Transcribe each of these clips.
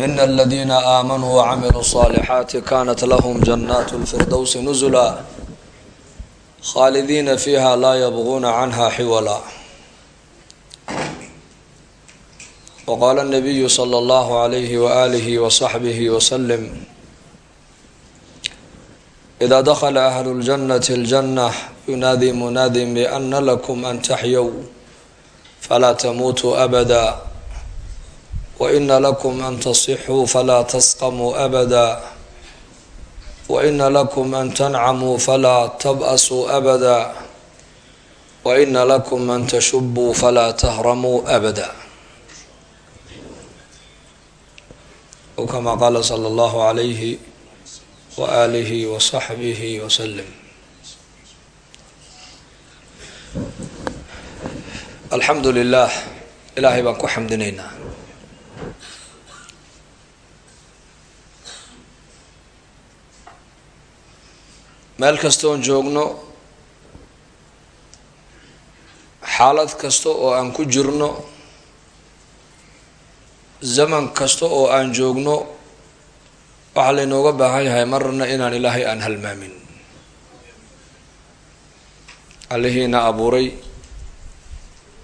إن الذين آمنوا وعملوا الصالحات كانت لهم جنات الفردوس نزلا خالدين فيها لا يبغون عنها حولا وقال النبي صلى الله عليه وآله وصحبه وسلم إذا دخل أهل الجنة الجنة ينادي مناد بأن لكم أن تحيوا waina lakum an tasixuu falaa tasqamuu abada. Waina lakum an tancamuu falaa tab'asuu abada. Waina lakum an tashubuu falaa tahramuu abada. W kama qaala sala allahu alayhi wa aalihi wa saxbihi wasalam alxamdu lilah ilaahay baan ku xamdinaynaa meel kasta oon joogno xaalad kasta oo aan ku jirno zaman kasta oo aan joogno waxaa laynooga baahan yahay marna inaan ilaahay aan halmaamin. Allihiina abuuray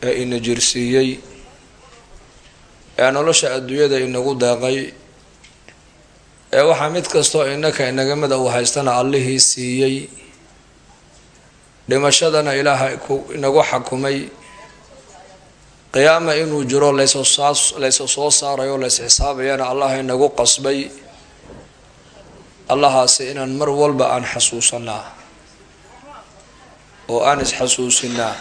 ee ina jirsiiyey ee nolosha adduunyada inagu deeqay ee waxaa mid kastoo inaka inaga mida uu haystana allihii siiyey. Dhimashadana ilaahay ku inagu xakumay. Qiyaama inuu jiro laysa soo saarayo lays xisaabayana allah inagu qasbay. Allahaasi inaan mar walba aan xasuusanaa oo aan isxasuusinaa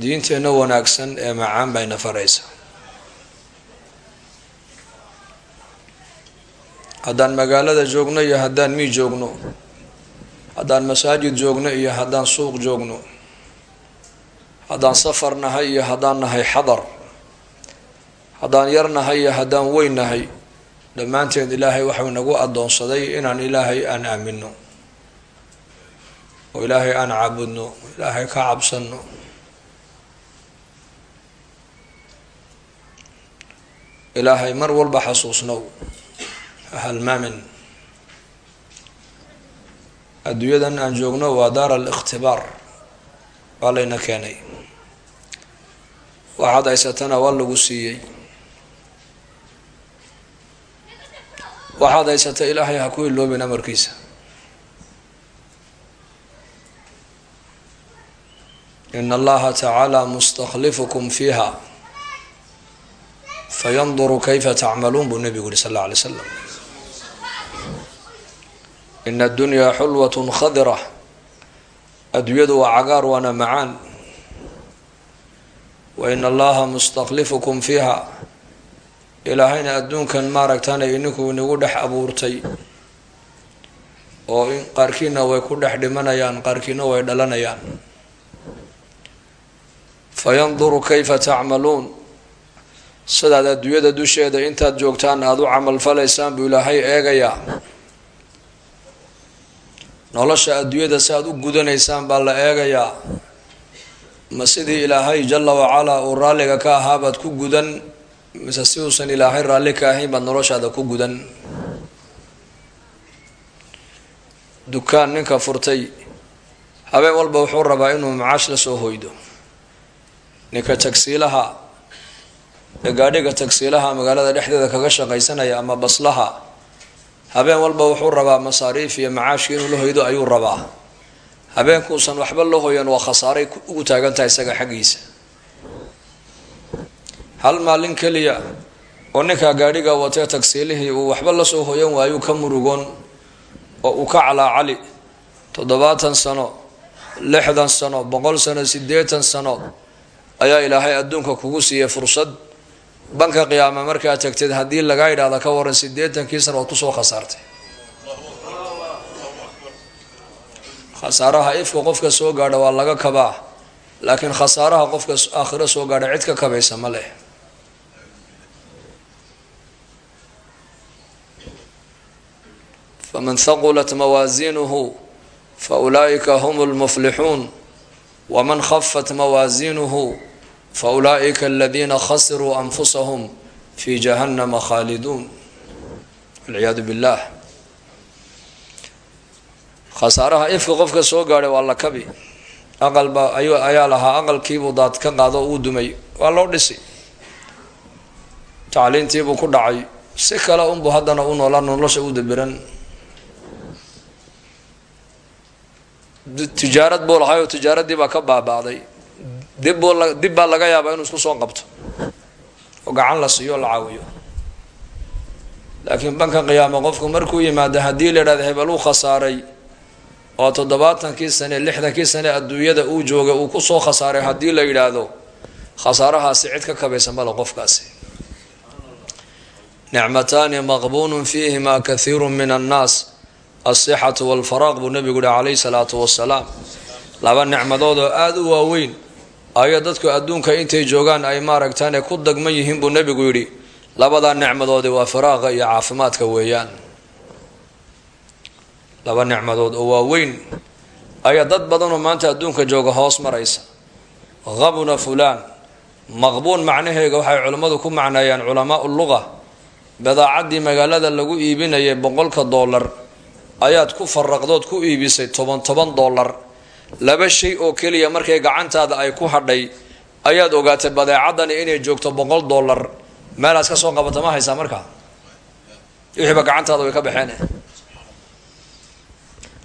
diinteenna wanaagsan ee macaan bayna faraysa haddaan magaalada joogno iyo haddaan mii joogno? Haddaan masaajid joogno iyo haddaan suuq joogno? Haddaan safar nahay iyo haddaan nahay xadar? Haddaan yar nahay iyo haddaan weyn nahay? Dhammaanteed ilaahay waxau nagu addoonsaday inaan ilaahay aan aamino oo ilaahay aan caabudno ilaahay ka cabsanno. Ilaahay mar walba xasuusnow halmaamin adduunyadan aan joogno waa daar alikhtibaar waa layna keenay. Waxaad haysatana waa lagu siiyey. Waxaad haysata ilaahay ha ku iloobin amarkiisa. In allaha tacaala mustaklifukum fiiha fayanduru kayfa tacmaluun buu nebigu yihi sal alla alay slam ina addunyaa xulwatun khadira adduunyadu waa cagaar waana macaan wa ina allaha mustaklifukum fiiha ilaahayna adduunkan maaragtana ininku inagu dhex abuurtay oo in qaarkiina way ku dhex dhimanayaan qaarkiina way dhalanayaan fayanduru kayfa tacmaluun sidaad adduunyada dusheeda intaad joogtaan aada u camalfalaysaan buu ilaahay eegayaa nolosha adduunyada si aad u gudanaysaan baa la eegayaa ma sidii ilaahay jala wacalaa uu raalliga ka ahaabaad ku gudan mise si uusan ilaahay raalli ka ahayn baad noloshaada ku gudan? Dukaan ninka furtay habeen walba wuxuu rabaa inuu macaash la soo hoydo. Ninka tagsiilaha ee gaadhiga tagsiilaha magaalada dhexdeeda kaga shaqaysanaya ama baslaha habeen walba wuxuu rabaa masaariif iyo macaashki inuu la hoydo ayuu rabaa. Habeenkuusan waxba la hoyan waa khasaaray ugu taagantahay isaga xaggiisa. Hal maalin keliya oo ninkaa gaadhiga watee tagsiilihii uu waxba la soo hoyan waayuu ka murugoon oo uu ka calaacali toddobaatan sano lixdan sano boqol sano siddeetan sano ayaa ilaahay adduunka kugu siiyey fursad banka qiyaama markaa tagteed haddii lagaa yidhaahda ka waran siddeetankii sano ood ku soo khasaartay. Khasaaraha ifka qofka soo gaadha waa laga kabaa laakiin khasaaraha qofka aakhiro soo gaadha cid ka kabaysa ma leh faman haqulat mawaasiinuhu fa ulaa'ika hum lmuflixuun waman khafat mawaasiinuhu fa ulaa'ika aladiina khasiruu anfusahum fii jahannama khaaliduun walciyaadu billaah khasaaraha ifka qofka soo gaadhay waa la kabi aqalba ayaa lahaa aqalkiibuu daad ka qaado uu dumay waa loo dhisi tacliintiibuu ku dhacay si kale unbuu haddana u noolaa nolosha u dabiran tijaarad buu lahay oo tijaaraddii baa ka baaba'day dib buu dib baa laga yaabaa inuu isku soo qabto. Oo gacan la siiyo o la caawiyo. Laakiin banka qiyaamo qofku markuu yimaado haddii la idhahda hebel uu khasaaray oo toddobaatankii sane lixdankii sane adduunyada uu joogay uu ku soo khasaaray haddii la yidhaahdo khasaarahaasi cid ka kabaysa male qofkaasi. Nicmataani maqbuunun fiihima kathiiru min annaas alsixatu walfaraaq buu nabigu yihi calayhi salaatu wasalaam laba nicmadood oo aada u waaweyn ayo dadku adduunka intay joogaan ay maaragtaane ku dagman yihiin buu nebigu yidhi labadaa nicmadoodi waa firaaqa iyo caafimaadka weeyaan. Laba nicmadood oo waaweyn ayaa dad badanoo maanta adduunka jooga hoos maraysa. Qabuna fulaan. Maqbuun macnaheega waxay culimmadu ku macneeyaan culamaau luqa badaacaddii magaalada lagu iibinayay boqolka dollar ayaad ku faraqdood ku iibisay toban toban dollar laba shay oo keliya markay gacantaada ay ku hadhay ayaad ogaatay badeecadani inay joogto boqol dollar. Meelaad ka soo qabata ma haysaa markaa? Wixiiba gacantaada way ka baxeen.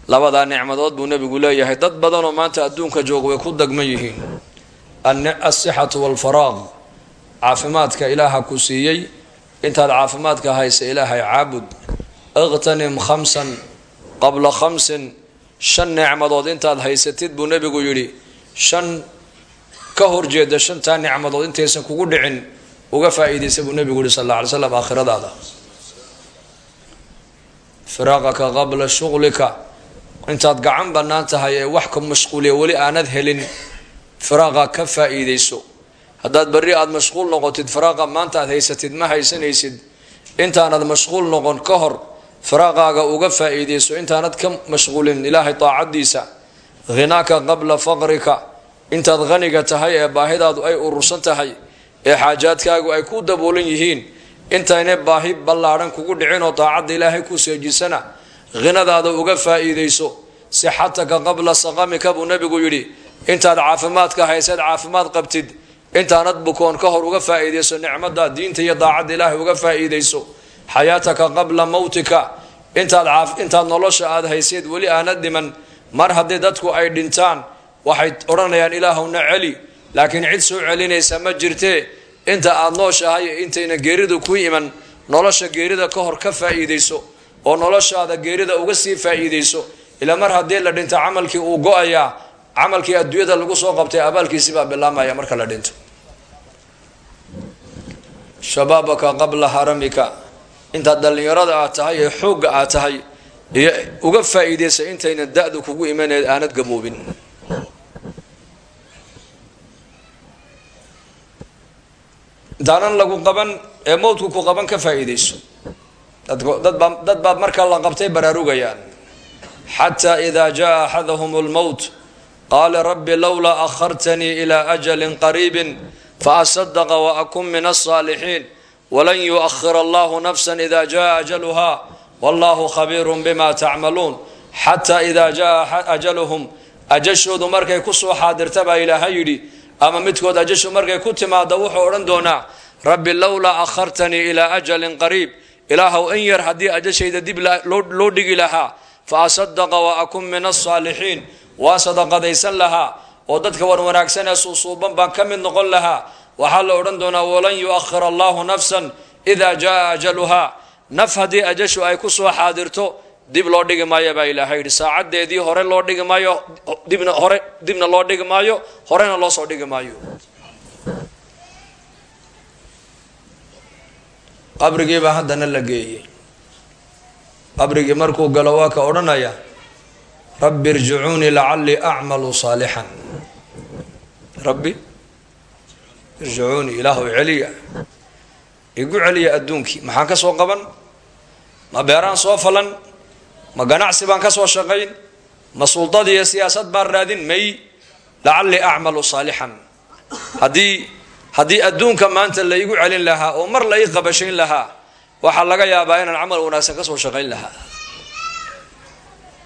Labadaa nicmadood buu nebigu leeyahay dad badanoo maanta adduunka jooga way ku dagman yihiin. Alsixatu walfaraaq caafimaadka ilaaha ku siiyey. Intaad caafimaadka haysa ilaahay caabud. Iqtanim khamsan qabla khamsin shan nicmadood intaad haysatid buu nebigu yidhi shan ka horjeeda shantaa nicmadood intaysan kugu dhicin uga faa-iidaysa buu nebigu yihi sal alla alay slam aakhiradaada. Firaaqaka qabla shuqlika intaad gacan bannaan tahay ee wax ka mashquuliya weli aanad helin firaaqa ka faa-iideyso haddaad berri aada mashquul noqotid firaaqa maanta aad haysatid ma haysanaysid intaanad mashquul noqon ka hor firaaqaaga uga faa-iideyso intaanad ka mashquulin ilaahay daacadiisa hinaaka qabla faqrika. Intaad haniga tahay ee baahidaadu ay urursan tahay ee xaajaadkaagu ay ku daboolan yihiin intaynay baahi ballaadhan kugu dhicin oo daacadda ilaahay ku seejisana hinadaada uga faa-iideyso sixataka qabla saqamika buu nebigu yidhi intaad caafimaadka hayseed caafimaad qabtid intaanad bukoon ka hor uga faa-iideyso nicmada diinta iyo daacadda ilaahay uga faa-iideyso xayaataka qabla mawtika. Intaad intaad nolosha aada hayseed weli aanad dhiman. Mar haddii dadku ay dhintaan waxay odhanayaan ilaahowna celi. Laakiin cid soo celinaysa ma jirtee inta aada nooshahay intayna geeridu ku iman nolosha geerida ka hor ka faa-iideyso oo noloshaada geerida uga sii faa-iideyso ilaa mar haddii la dhinto camalkii uu go'ayaa camalkii adduunyada lagu soo qabtay abaalkiisi baa bilaamaya marka la dhinto. Shabaabaka qabla haramika intaad dhallinyarada aad tahay ee xoogga aad tahay iyo uga faa-iideysa intayna da-du kugu imaneed aanad gaboobin intaanan lagu qaban ee mowdku ku qaban ka faa-iideyso dadbaa dad baad marka la qabtay baraarugayaan. Xataa idaa jaa axadahum lmowt qaala rabbi lowlaa akhartanii ilaa ajalin qariibin faasadaqa waakun min alsaalixiin walan yuahir allahu nafsa ida jaa ajaluha wallahu khabiirun bima tacmaluun xataa idaa jaa ajaluhum ajashoodu markay ku soo xaadirta baa ilaahay yidhi ama midkood ajashu markay ku timaado wuxuu odhan doonaa rabbi lowlaa akhartanii ilaa ajalin qariib ilaahow in yar haddii ajashayda dib loo dhigi lahaa fa asadaqa wa akun min alsaalixiin waa sadaqadaysan lahaa oo dadka wan wanaagsan ee suusuuban baan ka mid noqon lahaa waxaa la odhan doonaa walan yuahir allahu nafsan idaa jaa ajaluhaa naf haddii ajashu ay ku soo xaadirto dib loo dhigi maayo baa ilaahay yidhi. Saacadeedii hore loo dhigi maayo dibna hore dibna loo dhigi maayo horena loo soo dhigi maayo. Qabrigiibaa haddana la geeyey. Qabrigii markuu galo waa ka odhanaya rabbi irjicuunii lacallii acmalu saalixan rabbi irjicuunii ilaahu celiya. Igu celiya adduunkii maxaan ka soo qaban? Ma beeraan soo falan? Ma ganacsi baan ka soo shaqayn? Ma suldad iyo siyaasad baan raadin? May lacallii acmalu saalixan haddii haddii adduunka maanta la igu celin lahaa oo mar la ii qabashayn lahaa waxaa laga yaabaa inaan camal wanaagsan ka soo shaqayn lahaa.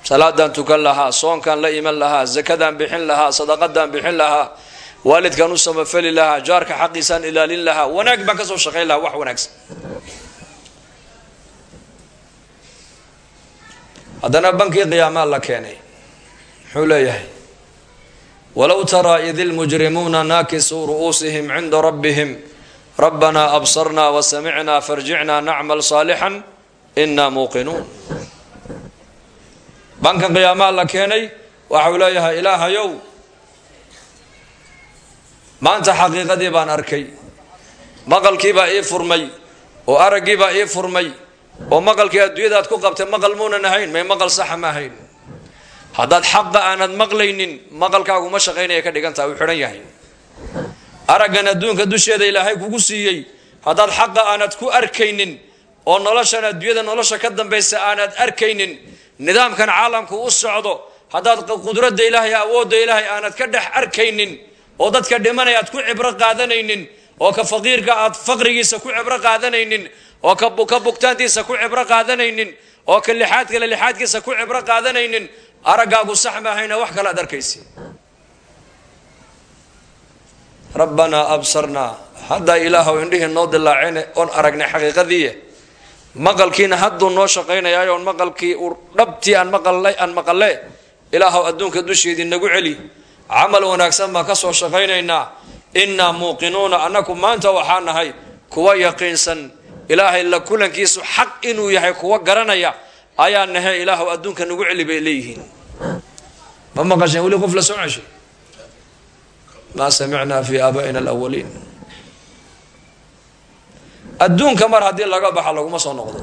Salaadaan tukan lahaa soonkaan la iman lahaa zakadaan bixin lahaa sadaqadaan bixin lahaa waalidkaan u samafali lahaa jaarka xaqiisaan ilaalin lahaa wanaag baan ka soo shaqayn lahaa wax wanaagsan. Haddana bankii qiyaamaa la keenay muxuu leeyahay walow taraa id ilmujrimuuna naakisuu ru'uusihim cinda rabbihim rabbanaa absarnaa wasamicnaa farjicnaa nacmal saalixan inaa muuqinuun. Bankan qiyaamaa la keenay waxau leeyahay ilaahayow maanta xaqiiqadii baan arkay. Maqalkiibaa ii furmay oo araggiibaa ii furmay oo maqalkii adduunyadaad ku qabtay maqal muunan ahayn may maqal saxa ma ahayn. Haddaad xaqa aanad maqlaynin maqalkaagu ma shaqaynaya ka dhigantaha uu xidhan yahay. Araggan adduunka dusheeda ilaahay kugu siiyey haddaad xaqa aanad ku arkaynin oo noloshan adduunyada nolosha ka dambaysa aanad arkaynin nidaamkan caalamku u socdo haddaad qudradda ilaahay awoodda ilaahay aanad ka dhex arkaynin oo dadka dhimanaya aad ku cibro qaadanaynin oo ka faqiirka aad faqrigiisa ku cibro qaadanaynin oo ka bugtaantiisa ku cibro qaadanaynin oo ka lixaad kale lixaadkiisa ku cibro qaadanaynin araggaagu sax maahayna wax kale ad arkaysi. Rabbanaa absarnaa haddaa ilaahow indhihii noo dilaaceen oon aragnay xaqiiqadiiye. Maqalkiina hadduu noo shaqaynayaayo on maqalkii dhabtii aan maqalay aan maqalle ilaahow adduunka dusheedii nagu celi camal wanaagsan baan ka soo shaqaynaynaa. Innaa muuqinuuna annaku maanta waxaa nahay kuwa yaqiinsan. Ilaahay la kulankiisu xaq inuu yahay kuwa garanaya. Ayaa nahe ilaahow adduunka nagu celi bay leeyihiin. Ma maqasheen weli qof la soo ceshay maa samicnaa fi aaba'ina alawaliin adduunka mar haddii laga baxa laguma soo noqdo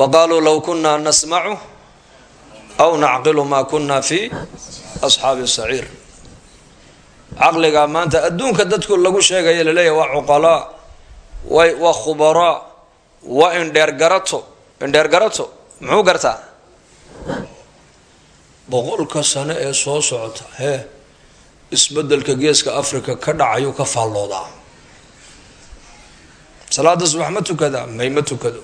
wa qaaluu low kunaa nasmacu aw nacqilu maa kunna fi asxaabi saciir maanta adduunka dadku lagu sheegaya laleeyahy waa cuqalaa way waa khubaraa waa indheer garato indheer garato muxuu gartaa? Boqolka sano ee soo socota hee isbeddelka geeska africa ka dhacayuu ka faalloodaa. Salaada subax ma tukadaa may ma tukado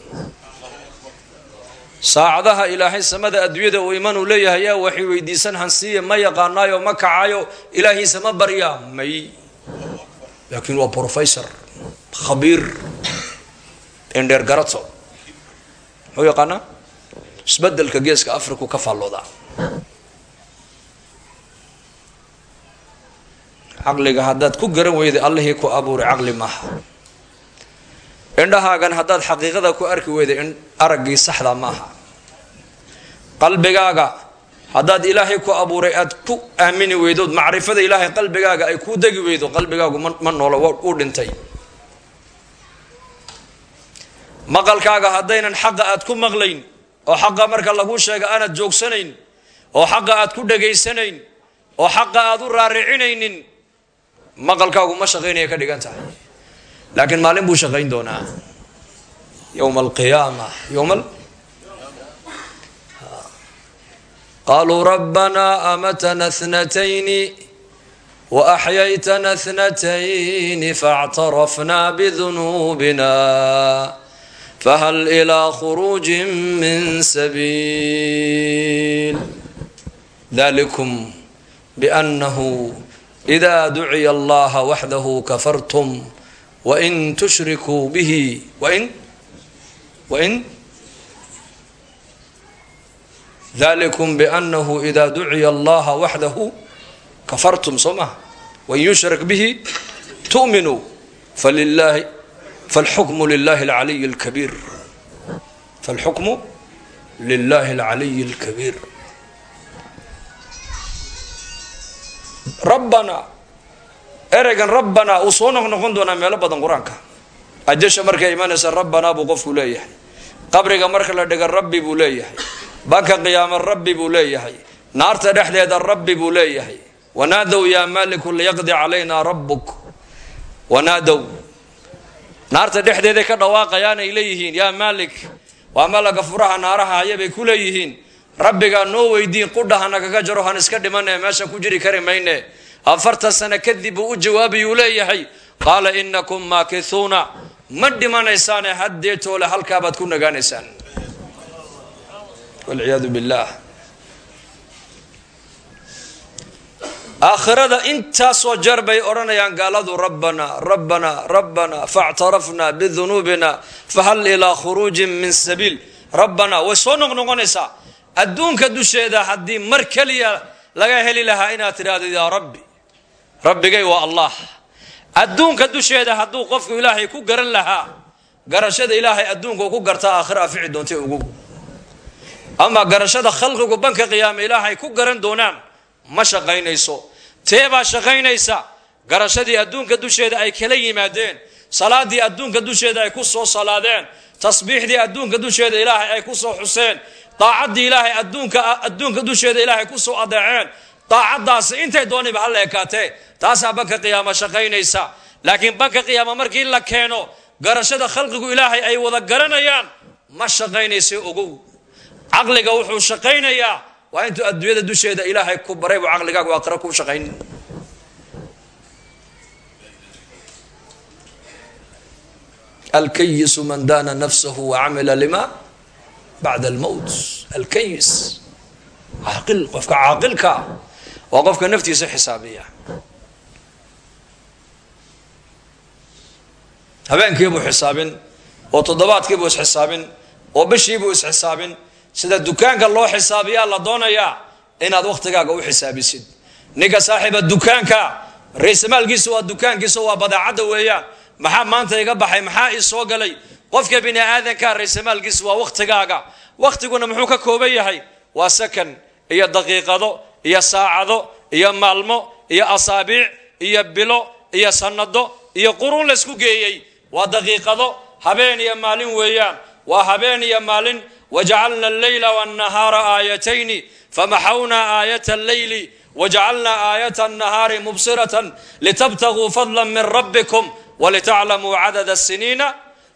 saacadaha ilaahay samada adduunyada uu iman uu leeyahay yaa waxay weydiisan hansiiya ma yaqaanaayo ma kacayo ilaahiisa ma baryaa may. Laakiin waa professor khabiir indheer garato muxuu yaqaanaa? Isbedelka geeska africa ka faalloodaa caqliga haddaad ku garan weyday allihii ku abuuray caqli maaha indhahaagan haddaad xaqiiqada ku arki weyday araggii saxda maaha qalbigaaga haddaad ilaahay ku abuuray aad ku aamini weydood macrifada ilaahay qalbigaaga ay kuu degi weydo qalbigaagu ma noolo uu dhintay. Maqalkaaga haddaynan xaqa aad ku maqlayn oo xaqa marka laguu sheega aanad joogsanayn oo xaqa aad ku dhegaysanayn oo xaqa aad u raaricinaynin maqalkaagu ma shaqaynaya ka dhigan tahay laakiin maalin buu shaqayn doonaa. Yowma alqiyaama yowma qaluu rabbanaa amatana thnatayni waaxyaytana thnatayni faاctarafna bidunuubina fahal ilaa khuruuji min sabiil dalikum biannahu ida duciya allaha waxdahu kafartum wain tushrikuu bihi wain wain dalikum biannahu ida duciya allaha waxdahu kafartum soo maha wain yushrak bihi tu'minuu falilahi falxukmu lilahi alcaliy اlkabiir falxukmu lilahi alcaliy اlkabiir rabbana ereygan rabbanaa uu soo noq noqon doonaa meelo badan qur'aanka. Ajasha markay imanaysa rabbanaa buu qofku leeyahay. Qabriga marka la dhiga rabbi buu leeyahay. Banka qiyaama rabbi buu leeyahay. Naarta dhexdeeda rabbi buu leeyahay. Wanaadow yaa maaliku liyaqdi calaynaa rabbuk. Wanaadow naarta dhexdeeday ka dhawaaqayaan ay leeyihiin yaa maalik waa malaga furaha naaraha haya bay ku leeyihiin. Rabbigaa noo weydiin qudha hanagaga jaro han iska dhimane meesha ku jiri kari mayne afartan sano kadib buu u jawaabayuu leeyahay qaala inakum maakithuuna ma dhimanaysaane haddeetoole halkaabaad ku nagaanaysaan. Walciyaadu billaah. Aakhirada intaasoo jeer bay odhanayaan gaaladu rabbana rabbana rabbana faاctarafna bidunuubina fahal ilaa khuruujin min sabiil. Rabbana way soo noqnoqonaysaa. Adduunka dusheeda haddii mar keliya laga heli lahaa inaad tidhaahdo yaa rabbi rabbigay waa allah. Adduunka dusheeda hadduu qofku ilaahay ku garan lahaa garashada ilaahay adduunka ku gartaa aakhira afici doontay ugu. Ama garashada khalqigu banka qiyaame ilaahay ku garan doonaan ma shaqaynayso. Teebaa shaqaynaysa garashadii adduunka dusheeda ay kala yimaadeen salaadii adduunka dusheeda ay ku soo salaadeen tasbiixdii adduunka dusheeda ilaahay ay ku soo xuseen daacadii ilaahay adduunka adduunka dusheeda ilaahay ku soo adeeceen daacaddaasi intay dooniba hala ekaatee taasaa banka qiyaama shaqaynaysa. Laakiin banka qiyaama markii la keeno garashada khalqigu ilaahay ay wada garanayaan ma shaqaynaysa ogow caqliga wuxuu shaqaynayaa waa intuu adduunyada dusheeda ilaahay ku baray buu caqligaagu aakhira kuu shaqayn. Alkayisu man daana nafsahu wacamila lima bacda almowt alkayis caaqil qofka caaqilka waa qofka naftiisa xisaabiya. Habeenkiibuu xisaabin oo toddobaadkiibuu isxisaabin oo bishiibuu isxisaabin sida dukaanka loo xisaabiyaa la doonayaa inaad wakhtigaaga u xisaabisid. Ninka saaxiiba dukaanka raysamaalkiisa waa dukaankiisa waa badeecadda weeyaan. Maxaa maanta iga baxay? Maxaa ii soo galay? Qofka bini aadanka raysamaalkiisa waa wakhtigaaga wakhtiguna muxuu ka kooban yahay? Waa sakan iyo daqiiqado iyo saacado iyo maalmo iyo asaabiic iyo bilo iyo sanado iyo quruun laysku geeyey. Waa daqiiqado habeen iyo maalin weeyaan. Waa habeen iyo maalin. Wajacalna alleyla wannahaara aayatayni famaxawna aayata alleyli wajacalna aayata annahaari mubsiratan litabtaguu fadla min rabbikum walitaclamuu cadada asiniina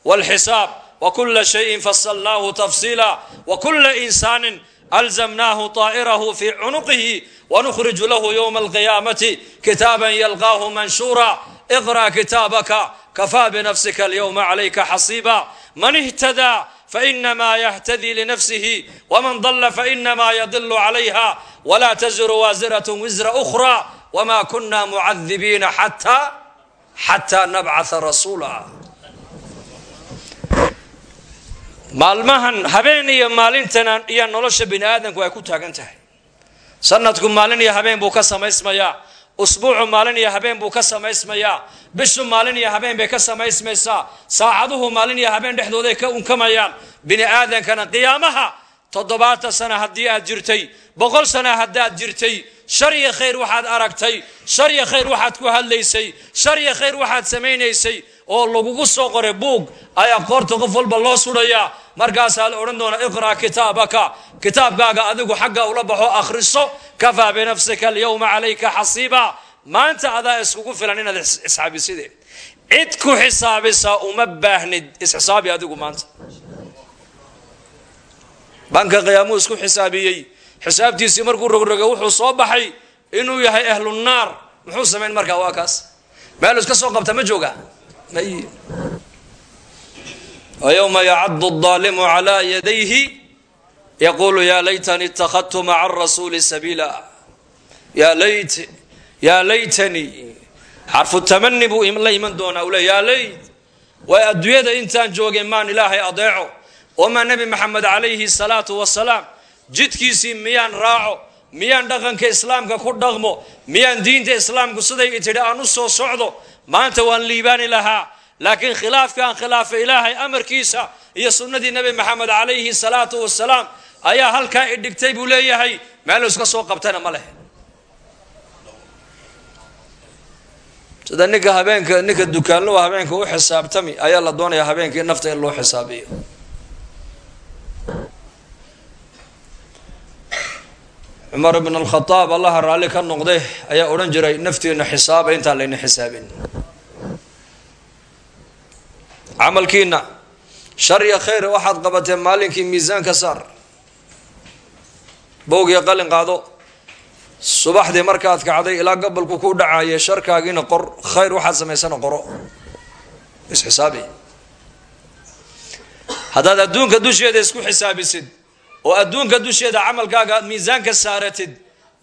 walxisaab. Wakula shayin fasalnaahu tafsiila. Wakula insaanin alzamnaahu طaa'irahu fii cunuqihi wanukhriju lahu ywma alqiyaamati kitaaban yalqaahu manshuura iqra' kitaabaka kafaa binafsika alyawma calayka xasiiba man ihtadaa fainamaa yahtadii linafsihi wman dala fainamaa yadilu calayha wla taziru waasirat wisra أkhra wma kuna mucadibiina xataa nabcaa rasuula maalmahan habeen iyo maalintana iyo nolosha bini aadamku ay ku taagan tahay. Sanadku maalin iyo habeen buu ka samaysmayaa usbuucu maalin iyo habeen buu ka samaysmayaa bishu maalin iyo habeen bay ka samaysmaysaa saacaduhu maalin iyo habeen dhexdooday ka unkamayaan. Bini aadankana qiyaamaha toddobaatan sana haddii aad jirtay boqol sana haddaad jirtay shar iyo khayr waxaad aragtay shar iyo khayr waxaad ku hadlaysay shar iyo khayr waxaad samaynaysay oo lagugu soo qoray buug ayaa qoorta qof walba loo sudhayaa. Markaasaa la odhan doonaa iqra' kitaabaka. Kitaabkaaga adigu xagga ula baxo akhriso kafaa binafsika alyawma calayka xasiiba. Maanta adaa iskugu filan inaad isxaabiside cid ku xisaabisaa uma baahnid isxisaabi adigu maanta. Banka qiyaamuu isku xisaabiyey. Xisaabtiisii markuu rogrogo wuxuu soo baxay inuu yahay ahlu naar. Muxuu samayn markaa waa kaas? Meel iska soo qabta ma jooga may ويومa ycd الظالم عlى yadayhi yqul ya laytni اtakhadtu mعa الrasuuli sabiila ya laytanii xarfu tamani buu la iman doonaa u le ya layt way adduunyada intaan joogay maan ilaahay adeeco omaa nebi maxamed calayhi الsalaatu wasalaam jidkiisii miyaan raaco miyaan dhaqanka islaamka ku dhaqmo miyaan diinta islaamku siday tidhi aan u soo socdo maanta waan liibaani lahaa. Laakiin khilaafka aan khilaafa ilaahay amarkiisa iyo sunnadii nebi maxamed calayhi salaatu wasalaam ayaa halkaa idhigtay buu leeyahay meel iska soo qabtana ma leh sida ninka habeenka ninka dukaanluhu habeenka u xisaabtami ayaa la doonayaa habeenkii nafta in loo xisaabiyo cumar ibn alkhadaab allaha raalli ka noqday ayaa odhan jiray naftiina xisaaba intaan layna xisaabin. Camalkiina shar iyo khayr waxaad qabateen maalinkii miisaanka saar. Bowgiyo qalin qaado. Subaxdii markaad kacday ilaa gabalku ku dhacaya sharkaagiina qor khayr waxaad samaysana qoro. Isxisaabi haddaad adduunka dusheeda isku xisaabisid oo adduunka dusheeda camalkaaga aad miisaanka saaratid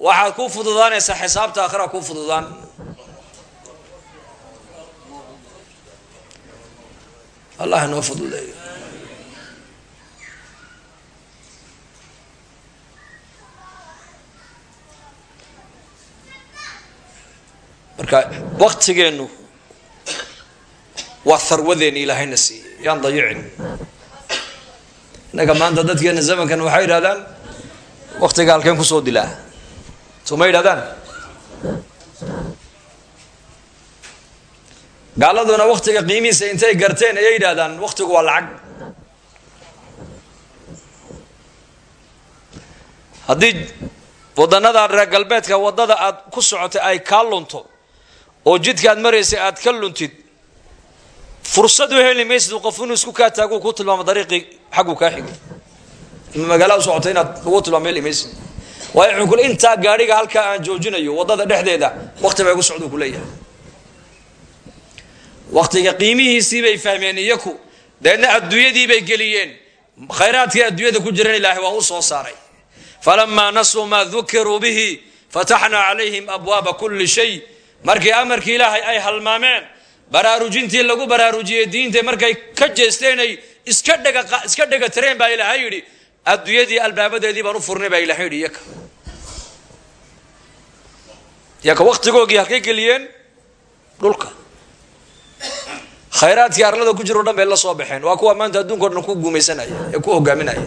waxaad ku fududaanaysaa xisaabta aakhira ku fududaan. Allah inoo fududeeyo. Marka waktigeennu waa harwadeeni ilaahayna siiyey. Yaan dayicin innaga maanta dadkeena zamankan waxay yidhahdaan waktiga halkeen ku soo dilaa. Soo ma yidhahdaan gaaladuna waktiga qiimihiisa intay garteen ayay yidhahdaan waktigu waa lacag. Haddii wadanada reer galbeedka waddada aad ku socotay ay kaa lunto oo jidka aad maraysay aad ka luntid fursad u heli maysid qof inuu isku kaa taagu ku tilmaamo dariiqii xaggu kaa xigay. Magaalaa u socotay inaad lagu tilmaamo heli maysid. Waayo wuxuu kule intaa gaadhiga halkaa aan joojinayo waddada dhexdeeda wakti bay gu socduu ku leeyahay. Waktiga qiimihiisii bay fahmeen iyaku deedna adduunyadii bay geliyeen. Khayraadkii adduunyada ku jiran ilaahay waa u soo saaray. Falamaa nasuu maa dukiruu bihi fataxnaa calayhim abwaaba kulli shay. Markii amarkii ilaahay ay halmaameen baraarujintii lagu baraarujiyey diinta markay ka jeesteenay iska dhega iska dhega tireen baa ilaahay yidhi adduunyadii albaabadeedii baan u furnay baa ilahay yidhi iyaka iyaka waktigoogii halkay geliyeen dhulka. Khayraadkii arlada ku jiro dhan bay la soo baxeen. Waa kuwa maanta adduunka dhan ku guumaysanaya ee ku hogaaminaya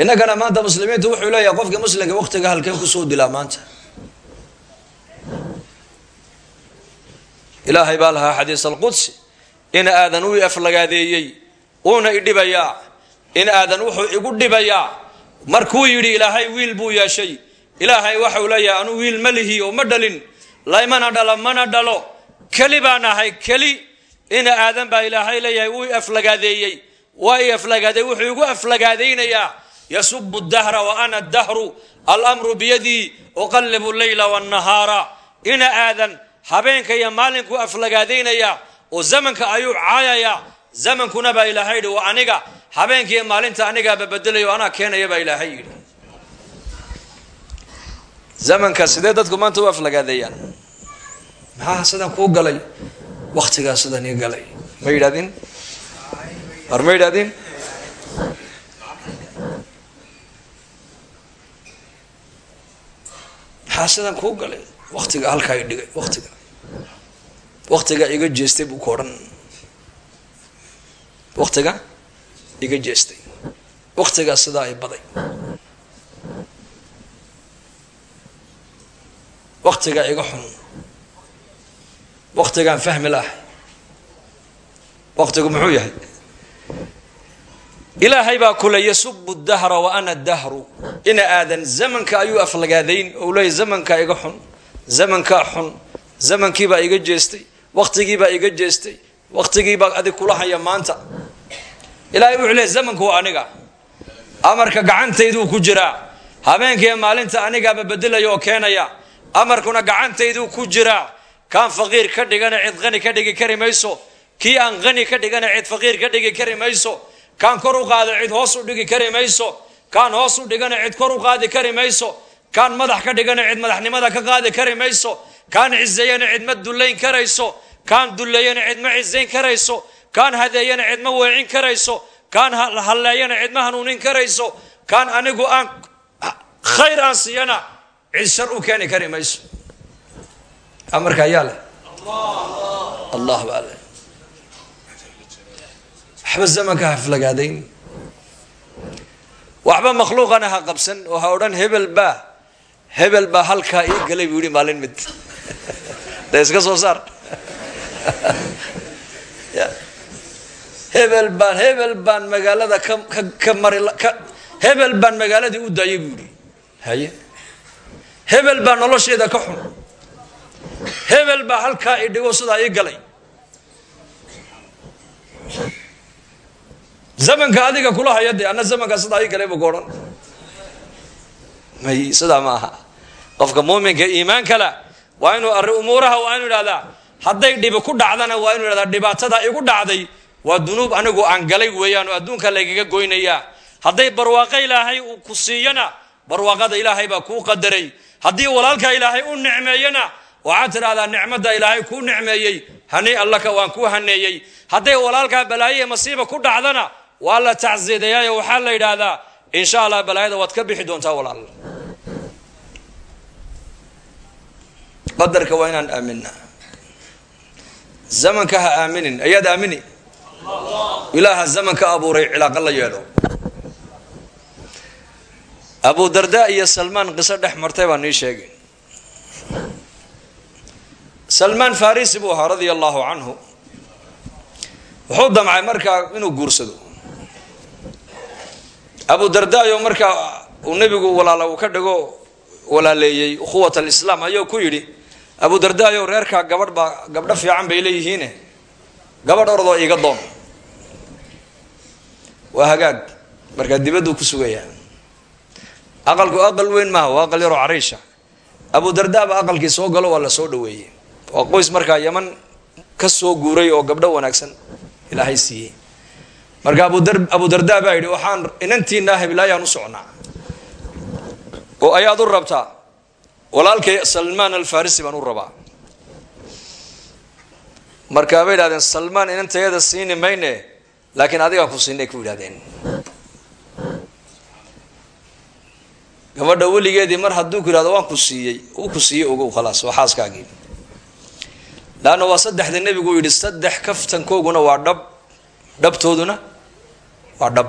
innagana maanta muslimiintu wuxuu leeyahay qofka muslimka waktiga halkeen ku soo dilaa maanta ilaahay baa lahaa xadiis alqudsi in aadan uu aflagaadeeyey uuna idhibayaa in aadan wuxuu igu dhibayaa. Markuu yidhi ilaahay wiil buu yeeshay ilaahay waxau leeyahay anuu wiil ma lihi oo ma dhalin laymana dhalo mana dhalo. Keli baan ahay keli ina aadan baa ilaahay leeyahay wuu aflagaadeeyey. Waa i aflagaadeey wuxuu igu aflagaadaynayaa. Yasubu dahra wa ana dahru almru biyadii uqallibu leyla wnahaara ina aadan habeenka iyo maalinkuu aflagaadaynaya oo zamanka ayuu caayaya zamankuna baa ilaahay yidhi waa aniga habeenka iyo maalinta anigaaba bedelayo anaa keenaya baa ilaahay yidhi. Zamanka sidee dadku maanta u aflagaadeeyaan maxaa sidan kuu galay? Waktigaa sidan ii galay. Ma yidhahdin? War ma yidhahdin? Maxaa sidan kuu galay? Waktiga halkaa i dhigay waktiga iga jeestay buu ku odhan. Waktiga iga jeestay. Waktigaa sidaa i baday. Waktigaa iga xun. Waktigaan fahmi lahay. Waktigu muxuu yahay? Ilaahay baa kule yasubu dahra wa ana dahru. Ina aadan zamanka ayuu aflagaadayn. Ou leeyahy zamankaa iga xun. Zamankaa xun. Zamankiibaa iga jeestay waktigiibaa iga jeestay waktigiibaa adig kula haya maanta. Ilahay wuxuu leeyay zamanku aniga. Amarka gacantayduu ku jiraa habeenkaiyo maalinta anigaaba bedelaya oo keenaya amarkuna gacantayduu ku jiraa kaan faqiir ka dhigana cid qani ka dhigi kari mayso. Kii aan qani ka dhigana cid faqiir ka dhigi kari mayso. Kaan kor u qaada cid hoos u dhigi kari mayso. Kaan hoos u dhigana cid kor u qaadi kari mayso. Kaan madax ka dhigana cid madaxnimada ka qaadi kari mayso kaan cizeeyana cid ma dullayn karayso kaan dulleeyana cid ma cizayn karayso kaan hadeeyana cid ma weecin karayso kaan halleeyana cid ma hanuunin karayso kaan anigu aan khayr aan siiyana cid shar u keeni kari mayso. Amarka ayaa leh. Allah baa leh waxba zamanka haflagaadayn waxba makhluuqana ha qabsan oo ha odhan hebel baa hebel baa halkaa ii galay buu maalin mid de iska soo saar hebel baan hebel baan magaalada ka ka mari hebel baan magaaladii u daayay buu yihi haye hebel baa nolosheeda ka xun hebel baa halkaa i dhigo sidaa ii galay zamanka adiga kula haya dee ana zamanka sidaa i kale bu ku odhan may sidaa ma aha qofka muuminka iimaan kala waa inuu arri umuuraha waa inuu idhahdaa hadday dhibi ku dhacdana waa inuu idhahdaa dhibaatada igu dhacday waa dunuub anigu aan galay weeyaan adduunka laygaga goynayaa. Hadday barwaaqo ilaahay uu ku siiyana barwaaqada ilaahay baa kuu qadaray. Haddii walaalka ilaahay u nicmeeyana waxaad tidhahdaa nicmadda ilaahay kuu nicmeeyey. Hani allaka waan kuu haneeyey. Hadday walaalkaa balaaye masiiba ku dhacdana waa la tacsiidayaayo waxaa la yidhaahdaa insha allah balaayada waad ka bixi doontaa walaal qadarka waa inaan aaminaa zamanka ha aaminin ayaad aamini? Ilaaha zamanka abuuray cilaaqa la yeelo. Abu darda iyo salmaan qiso dhex martay baa nii sheegay. Salmaan farisi buu ahaa radia allahu canhu. Wuxuu damcay markaa inuu guursado. Abu dardaayo markaa uu nebigu walaala uu ka dhigo walaaleeyey ukhuwat alislaam ayuu ku yidhi abu dardaayo reerkaa gabadh baa gabdho fiican bay leeyihiine gabadh ordoo iiga doon. Waa hagaag. Markaa dibadduu ku sugayaa aqalku aqal weyn maaha waa aqal yaroo cariisha. Abu dardaa ba aqalkii soo galo waa la soo dhaweeyey waa qoys markaa yaman ka soo guuray oo gabdho wanaagsan ilaahay siiyey. Marka abudar abu dardaa baa yidhi waxaan inantiinaa heblaayaan u socnaa. Oo ayaad u rabtaa walaalkay salmaan alfarisi baan u rabaa. Markaa bay idhahdeen salmaan inantayada siini mayne laakiin adigaa ku siinay ku yidhahdeen gabadha weligeedii mar hadduu ku yihahdo waan ku siiyey uu ku siiyey ogow khalaas waa xaaskaagii. Laanna waa saddexda nebigu yidhi saddex kaftankooguna waa dhab dhabtooduna waa dhab.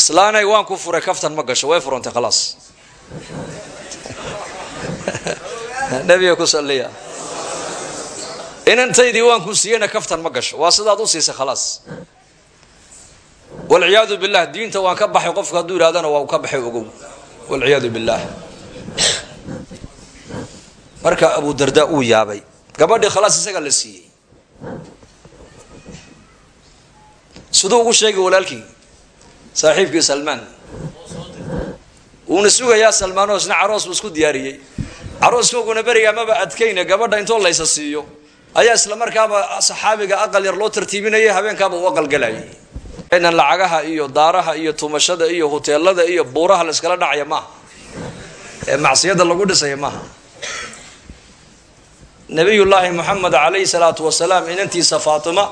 Islaanay waan ku furay kaftan ma gasho way furantay khalaas nebiga ku saliya inantaydii waan ku siiyeyna kaftan ma gasho. Waa sidaad u siisay khalaas walciyaadu billah diinta waan ka baxay qofku hadduu yidhahdana waa ka baxay ogow. Walciyaadu billah. Marka abu darda uu yaabay gabadhii khalaas isagaa la siiyey. Siduu ugu sheegay walaalkii saaxiibkii salmaan wuuna sugayaa salmaan oo isna caroos buu isku diyaariyey. Carooskooguna berigaa maba adkayne gabadha intoo laysa siiyo. Ayaa isla markaaba saxaabiga aqal yar loo tartiibinayay habeenkaaba u aqalgalayay inan lacagaha iyo daaraha iyo tumashada iyo huteelada iyo buuraha la iskala dhacaya maaha ee macsiyada lagu dhisaya maaha nabiyullaahi moxamed calayhi salaatu wasalaam inantiisa faatima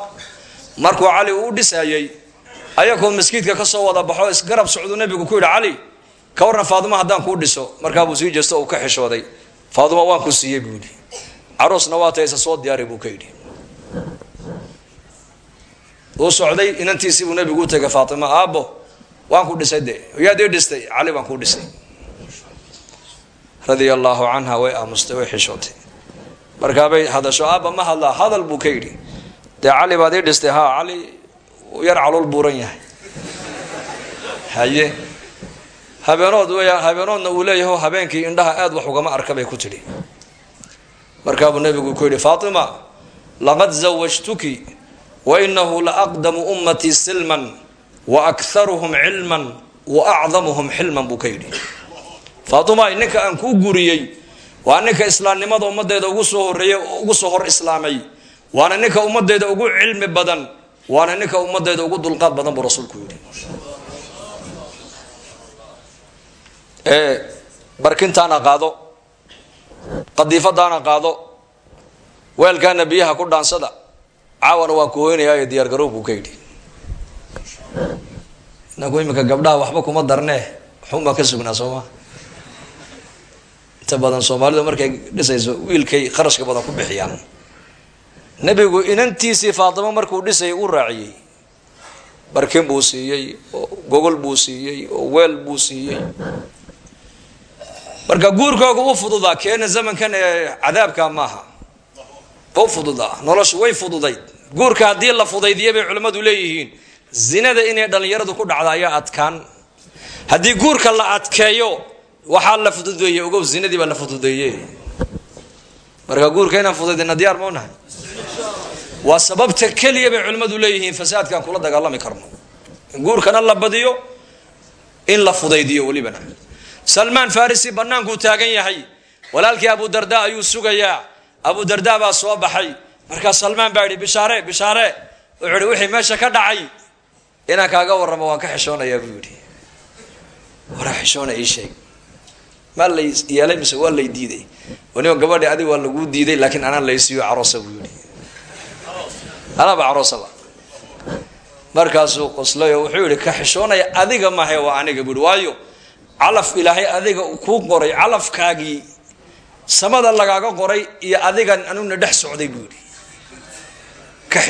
markuu cali uu dhisayey ayagoo maskiidka ka soo wada baxo isgarab socduu nabigu ku yidhi cali ka warran faatuma haddaan kuu dhiso markaabuu sii jeesto uu ka xishooday. Faatuma waan ku siiyey buu yidhi. Caroosna waa taysa soo diyaari buu ka yidhi. Uu socday inantiisii buu nabigu u tegay faatima aabbo waan ku dhisay de yaad ii dhistay? Cali baan kuu dhisay. Radia allaahu canha way aamustay way xishootay. Markaabay hadasho aabba ma hadlaa hadal buu ka yidhi. Dee cali baad ii dhistay haa cali yar calool buuran yahay. Haye habeenood habeenoodna uu leeyaho habeenkii indhaha aad wax ugama arka bay ku tidhi. Markaabuu nabigu ku yidhi faatima laqad zawajtuki wainahu laaqdamu ummatii silman waakharuhum cilman waacdamuhum xilman buu ka yidhi. Faatima ninka aan kuu guriyey waa ninka islaamnimada ummaddeeda ugu soo horeeyey ugu soo hor islaamay waana ninka ummaddeeda ugu cilmi badan waana ninka ummaddeeda ugu dulqaad badan buu rasuulku yidhi barkintaana qaado. Qadiifadaana qaado. Weelkaana biyaha ku dhaansada. Caawana waan ku hoynayaayo diyaar garoob buu ka yidhi inagu iminka gabdhaha waxba kuma darnee waxun baan ka sugnaa sooma. Inta badan soomaalidu markay dhisayso wiilkay kharashka badan ku bixiyaan. Nebigu inantiisii faatimo markuu dhisayay uu raaciyey. Barkin buu siiyey oo gogol buu siiyey oo weel buu siiyey marka guurkooga u fududaa keena zamankan ee cadaabka maaha. U fududaa nolosha way fududayd. Guurka haddii la fudaydiya bay culimmadu leeyihiin. Zinada inay dhallinyaradu ku dhacda ayaa adkaan. Haddii guurka la adkeeyo waxaa la fududeeye ogow zinadii baa la fududeeye marka guurka inaan fudaydina diyaar ma u nahay waa sababta keliya bay culimmadu leeyihiin fasaadkaan kula dagaalami karno. In guurkana la badiyo in la fudaydiyo welibana salmaan farisi bannaankuu taagan yahay. Walaalkii abu darda ayuu sugayaa. Abu darda baa soo baxay. Markaa salmaan baa yidhi bishaare bishaare. Wuxuu ihi wixii meesha ka dhacay inaan kaaga warramo waan ka xishoonayaa buu yidhi. Waraa xishoona ii sheeg. Maa mise waa diiday? Waniba gabadhi adig waa laguu diiday laakiin anaan laysiiyo caroosa buu yidhi. Anaaba caroosaba markaasuu qoslay wuxuu yihi ka xishoonaya adiga mahe waa aniga buuhi waayo calaf ilaahay adiga kuu qoray calafkaagii samada lagaaga qoray iyo adigan anuna dhex socday buu yidhi. Ka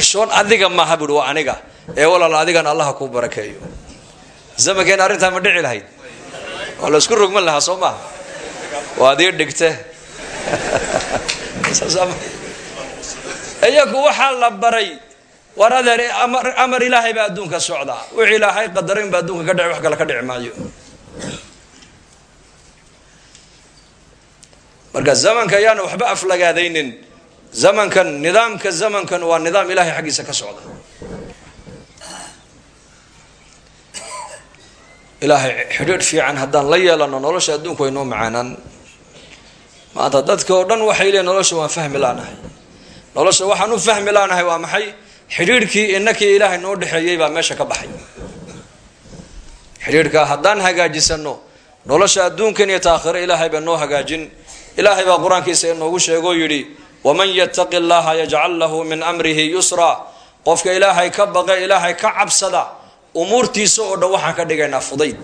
adiga maaha buuhi waa aniga ee walaal adigan allaha kuu barakeeyo. Zamankeen arrintaa ma dhici lahayd? Waa la isku rogman lahaa soo maha waa adii dhigte iyaku waxaa la baray war adeer amar ilaahay baa adduunka socdaa. Wix ilaahay qadarin baa adduunka ka dhici wax kale ka dhici maayo marka zamanka ayaana waxba aflagaadaynin. Zamankan nidaamka zamankan waa nidaam ilahay xaggiisa ka socda. Ilaahay xidhiidh fiican haddaan la yeelano nolosha adduunku way noo macaanaan. Maanta dadka oo dhan waxay leeyiin nolosha waan fahmi laanahay. Nolosha waxaan u fahmi laanahay waa maxay? Xidhiidhkii inakii ilaahay noo dhexeeyey baa meesha ka baxay. Xidhiidhkaa haddaan hagaajisano nolosha adduunkan iyo taakhiro ilaahay baa noo hagaajin ilaahay baa qur'aankiisa inoogu sheegoo yidhi waman yattaqi allaha yajcal lahu min amrihi yusra. Qofka ilaahay ka baqe ilaahay ka cabsada umuurtiisa oo dhan waxaan ka dhigaynaa fudayd.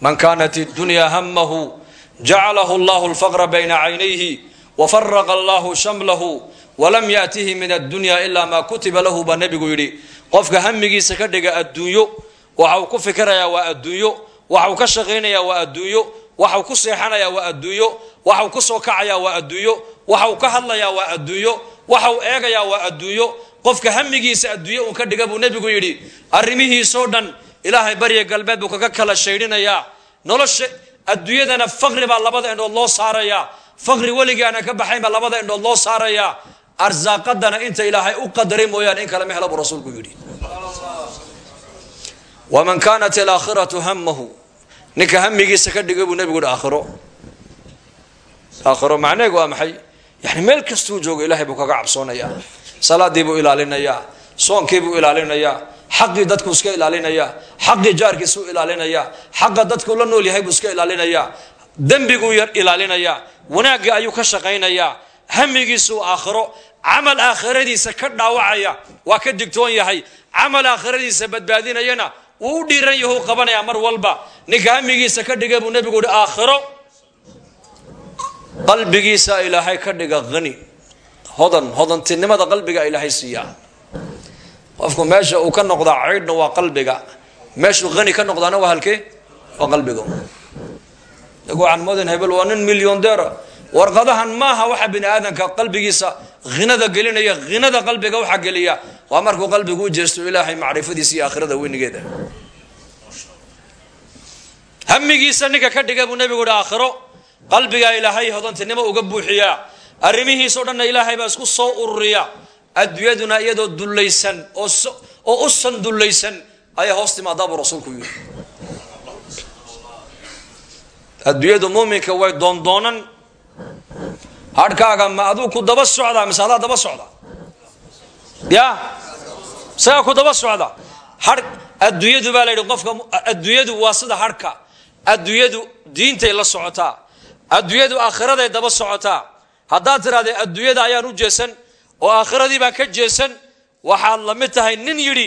Man kaanat idunyaa hamahu jacalahu allahu lfaqra bayna caynayhi wafaraqa allahu shamlahu walam yaatihi min addunya ilaa maa kutiba lahu baa nebigu yidhi. Qofka hamigiisa ka dhiga adduunyo waxa uu ku fikirayaa waa adduunyo waxa uu ka shaqaynayaa waa adduunyo waxa uu ku seexanayaa waa adduunyo. Waxa uu ku soo kacayaa waa adduunyo. Waxa uu ka hadlayaa waa adduunyo. Waxa uu eegayaa waa adduunyo. Qofka hamigiisa adduunyo uu ka dhiga buu nebigu yidhi arrimihiisoo dhan ilaahay barya galbeed buu kaga kala shaydhinayaa. Nolosha adduunyadana faqri baa labada indhood loo saarayaa. Faqri weligaana ka baxayn baa labada indhood loo saarayaa. Arsaaqadana inta ilaahay u qadaray mooyaane in kale ma buu rasuulku yidhi. Waman kaanat alaakhiratu hamahu ninka hamigiisa ka dhiga buu nebigu yihi aakhiro. Aakhiro waa maxay? Yani meel kastuu joogo ilaahay buu kaga cabsoonayaa. Salaadii buu ilaalinayaa. Soonkii buu ilaalinayaa. Xaqii dadku iska ilaalinayaa. Xaqii jaarkiisuu ilaalinayaa. Xaqa dadku la nool yahay buu iska ilaalinayaa. Dembiguu yar ilaalinayaa. Wanaagga ayuu ka shaqaynayaa. Hamigiisuu aakhiro. Camal aakhiradiisa ka dhaawacaya. Waa ka digtoon yahay. Camal aakhiradiisa badbaadinayana wuu u dhiiran yahu qabanayaa mar walba. Ninka hamigiisa ka dhiga buu nebigu yihi aakhiro. Qalbigiisa ilaahay ka dhiga hani hodan hodantinimada qalbiga ilaahay siiyaa qofku meesha uu ka noqdaa caydhna waa qalbiga. Meeshuu hani ka noqdaana waa halkee? Waa qalbiga iyagu waxaan moodin hebel waa nin milyondeera warqadahan maaha waxa bini aadamka qalbigiisa hinada gelinaya hinada qalbiga waxa geliya. Waa markuu qalbigu u jeesto ilaahay macrifadiisa iyo aakhirada weynigeeda hamigiisa ninka ka dhiga buu nebigu yihi aakhiro qalbigaa ilaahay hodantinimo uga buuxiyaa arrimihiisao dhanna ilaahay baa isku soo ururiya. Adduunyaduna iyadoo dullaysan oo usan dullaysan ayaa hoos timaadaa buu rasuulku yidhi. Adduunyadu muuminka way doondoonan hadhkaaga ma aduu ku daba socdaa mise adaa daba socda ya? Isagaa ku daba socda har adduunyadu baa la yidhi qofka adduunyadu waa sida harhka adduunyadu diintay la socotaa. Adduunyadu aakhiraday daba socotaa. Haddaad tirahdee adduunyada ayaan u jeesan oo aakhiradii baan ka jeesan waxaad la mid tahay nin yidhi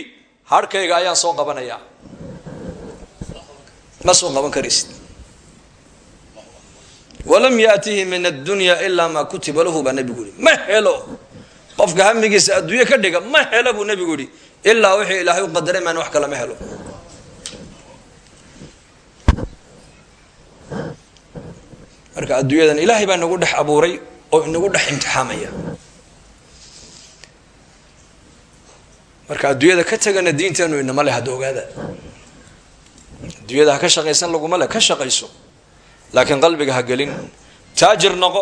harhkayga ayaan soo qabanayaa ma soo qaban karaysid walam yaatihi min addunya ilaa maa kutiba lahu baa nebigu ma helo. Qofka hamigiisa adduunye ka dhiga ma helo buu nebigu yihi ilaa wixii ilaahay u qadaray maan wax kale ma helo. Marka adduunyadan ilaahay baa nagu dhex abuuray oo inagu dhex imtixaamaya. Marka adduunyada ka tagana diinteenu inama leh hadda adduunyada ka shaqaysan laguma leh ka shaqayso laakiin qalbiga ha gelin. Taajir noqo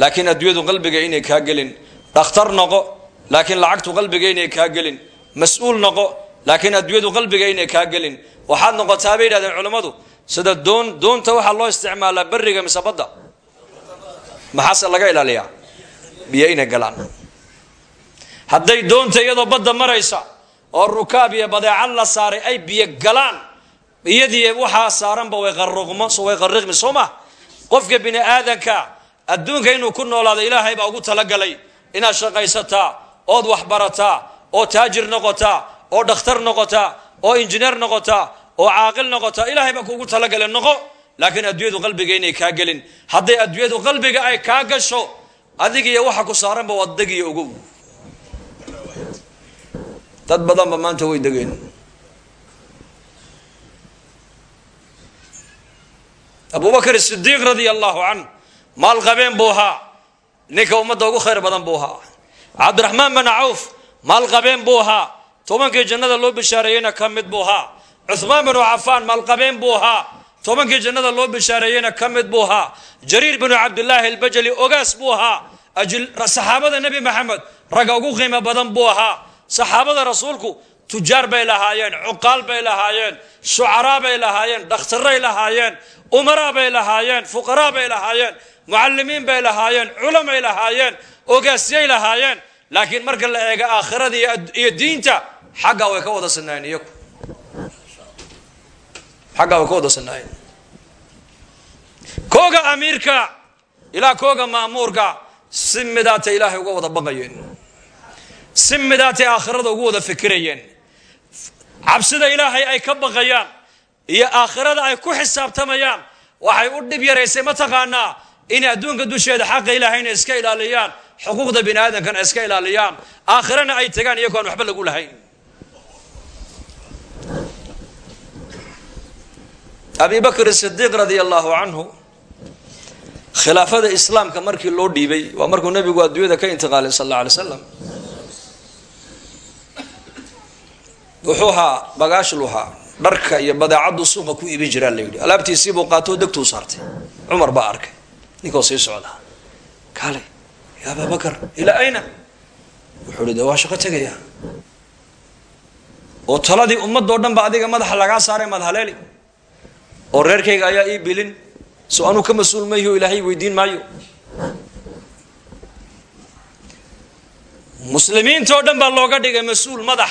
laakiin adduunyadu qalbiga inay kaa gelin. Dhakhtar noqo laakiin lacagtu qalbiga inay kaa gelin. Mas'uul noqo laakiin adduunyadu qalbiga inay kaa gelin. Waxaad noqotaa bay yidhahdeen culammadu sida doon doonta waxaa loo isticmaalaa beriga mise badda. Maxaase laga ilaaliyaa? Biyo inay galaan. Hadday doonta iyadoo badda maraysa oo rukaab iyo badeecad la saaray ay biyo galaan iyadii waxaa saaranba way qaruqmo way qariqmi soo ma qofka bini aadanka adduunka inuu ku noolaado ilaahay baa ugu talagalay inaad shaqaysataa ood waxbarataa oo taajir noqotaa oo dhakhtar noqotaa oo injineer noqotaa oo caaqil noqotaa ilaahay baa kuugu talagalay noqo. Laakiin adduunyadu qalbiga inay kaa gelin. Hadday adduunyadu qalbiga ay kaa gasho adig iyo waxa ku saaranba waa degiyo ogow dad badanba maanta way degeen abubakr sidiiq radia allahu can maal qabeen buu ahaa ninka ummadda ugu khayr badan buu ahaa. Cabdiraxmaan bin cawf maal qabeen buu ahaa tobankii jannada loo bishaareeyeyna ka mid buu ahaa. Cuhmaan binu cafaan maalqabeen buu ahaa tobankii jannada loo bishaareeyeyna ka mid buu ahaa. Jariir binu cabdillaahi albajali ogaas buu ahaa. Saxaabada nebi maxamed ragga ugu qiimo badan buu ahaa. Saxaabada rasuulku tujaar bay lahaayeen cuqaal bay lahaayeen shucaraa bay lahaayeen dhakhtaray lahaayeen umaraa bay lahaayeen fuqaraa bay lahaayeen mucalimiin bay lahaayeen culamay lahaayeen ogaasyay lahaayeen. Laakiin marka la eego aakhirada iyo diinta xaggaa way ka wada sinaayeen iyagu. Xaggaa way ka wada sinaayeen kooga amiirka ilaa kooga ma'muurka si midaatay ilaahay uga wada baqayeen. Si midaatay aakhirada ugu wada fikirayeen cabsida ilaahay ay ka baqayaan iyo aakhirada ay ku xisaabtamayaan waxay u dhib yaraysay mataqaanaa inay adduunka dusheeda xaqa ilaahayna iska ilaaliyaan xuquuqda bini aadamkana iska ilaaliyaan aakhirana ay tagaan iyagoo aan waxba lagu lahayn. Abi bakr sidiiq radia allahu canhu khilaafada islaamka markii loo dhiibay waa markuu nebigu adduunyada ka intiqaalay sal alla alay slam wuxuu ahaa bagaashil ahaa. Dharka iyo badeecaddu suuqa ku iibin jiraa la yidhi. Alaabtiisiibuu qaatoo degtuu saartay. Cumar baa arkay. Ninkoo sii socdaa kaale ya abaa bakar ilaa ayna? Wuxuu hi de waa shaqo tegaya oo taladii ummadoo dhan ba adiga madaxa lagaa saaray madhaleeli oo reerkayga ayaa ii bilin. So anuu ka mas'uul mayhi ilaahay weydiin maayo. Muslimiintoo dhan baa looga dhigay mas'uul madax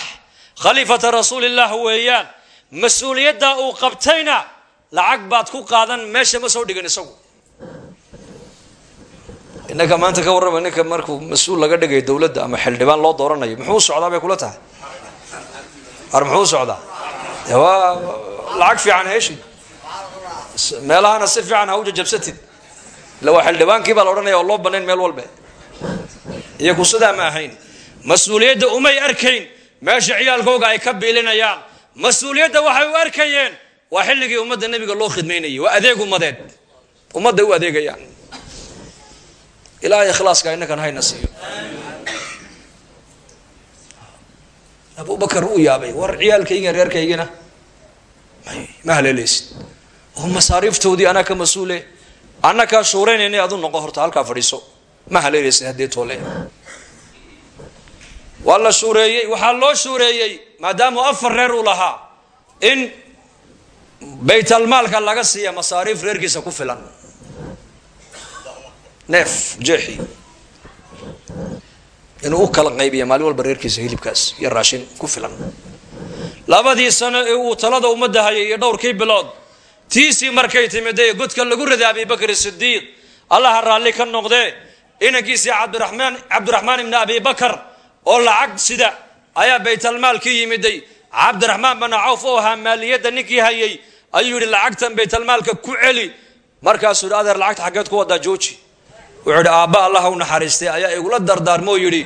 khaliifata rasuulillah weeyaan. Mas'uuliyaddaa uu qabtayna lacag baad ku qaadan meesha ma soo dhigan isagu. Innaka maanta ka warrama ninka markuu mas'uul laga dhigay dowladda ama xildhibaan loo dooranayo muxuu socdaa bay kula tahay? Ar muxuu socdaa? Waa lacag fiican heeshid meelahana si fiican ha u jajabsatid. Illa waa xildhibaankii baa la odhanaya oo loo banayn meel walbe iyaku sidaa ma ahayn. Mas'uuliyadda umay arkayn meesha ciyaalkooga ay ka biilinayaan. Mas'uuliyadda waxay u arkayeen waa xilligii ummadda nebiga loo khidmaynayay waa adeeg ummadeed. Ummadday u adeegayaan. Ilaahay ikhlaaska innakan hayna siiyo. Abubakar uu yaabay war ciyaalkayga reerkaygina ma haleelaysid. Oo masaariiftoodii anaa ka mas'uule anna kaa shuuraynayna adu noqo horta halkaa fadhiiso. Ma haleelaysid haddii toole waa la waxaa loo shuureeyey maadaamuu afar reer uu lahaa in baytalmaalka laga siiya masaariif reerkiisa ku filan. Neef jeexi. Inuu u kala qaybiya maalin walba reerkiisa hilibkaas iyo raashin ku filan. Labadii sano ee uu talada ummadda hayay iyo dhowrkii bilood tiisii markay timidee godka lagu riday abibakr sidiiq allaha raalli ka noqdee inankiisii cabdiramaan cabdiraxmaan ibni abibakar oo lacag sida ayaa baytalmaalkii yimiday. Cabdiraxmaan bana cawf oo ahaa maaliyadda ninkii hayay ayuu yihi lacagtan baytalmaalka ku celi. Markaasuu yihi adeer lacagta xaggeed ku wadaa jooji. Wuxuu yihi aabba allah u naxariistay ayaa igula dardaarmoo yidhi.